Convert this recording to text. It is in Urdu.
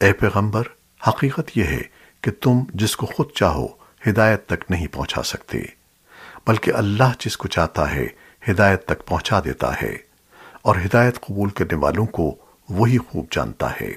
اے پیغمبر، حقیقت یہ ہے کہ تم جس کو خود چاہو، ہدایت تک نہیں پہنچا سکتے، بلکہ اللہ جس کو چاہتا ہے، ہدایت تک پہنچا دیتا ہے، اور ہدایت قبول کرنے والوں کو وہی خوب جانتا ہے۔